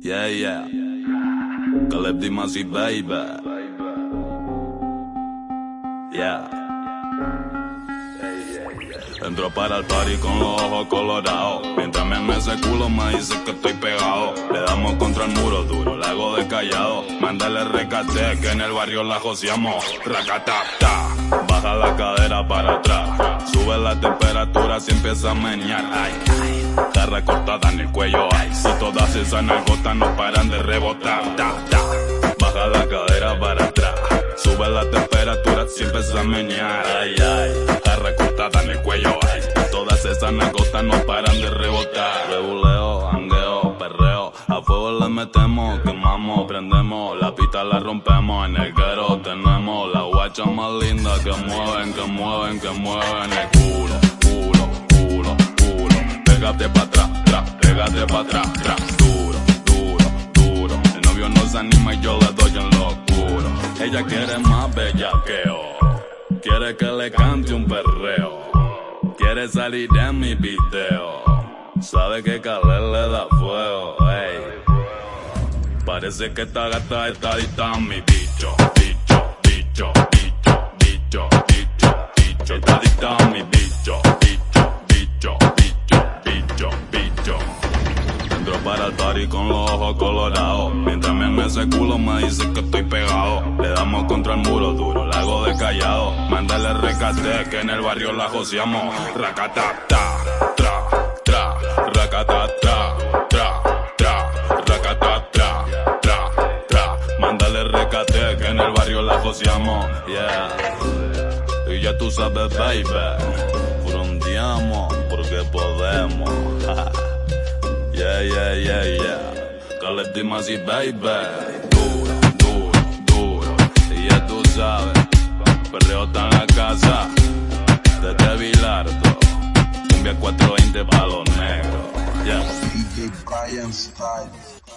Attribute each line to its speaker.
Speaker 1: Yeah, yeah. Caleb Dimasi, baby. Yeah. Entro para el party con los ojos colorados. Mientras me en ese culo me dice que estoy pegado. Le damos contra el muro duro, le hago de callado. Mándale recate que en el barrio la joseamos. Racatata. Baja la cadera para atrás. Sube la temperatura si empieza a menear. Ay, ay. Garra cortada en el cuello. Ay, si todas esas nalgotas no paran de rebotar. Baja la cadera para atrás. Sube la temperatura si empieza a menear. Ay, ay en el cuello. Ay, todas esas nagotas no paran de rebotar. Rebuleo, hangueo, perreo. A fuego le metemos, quemamos, prendemos. La rompemos. En el guero tenemos la guacha más linda que mueven, que mueven, que mueven el culo, culo, culo, culo. Pégate pa' atrás, tra, pégate pa' atrás, tra. Duro, duro, duro. El novio no se anima y yo le doy en locuro. Ella quiere más bellaqueo. Quiere que le cante un perreo. Quiere salir en mi video. Sabe que Caleb le da fuego, ey. Parece que esta gata está adicta a mi bicho, bicho, bicho, bicho, bicho, bicho, bicho. Está adicta mi bicho, bicho, bicho, bicho, bicho, bicho. Entro para el party con los ojos colorados. Mientras me en ese culo me dice que estoy pegado. Le damos contra el muro duro, le hago de callado. Mándale recate que en el barrio la joseamos. Racatata, tra, Yeah. Y ya tú sabes, baby. Frondeamos porque podemos. yeah, yeah, yeah, yeah. Caleb Dimas y baby. perreo está en la casa. Desde Bilardo, cumbia 420 para los negros. Yeah.
Speaker 2: Style.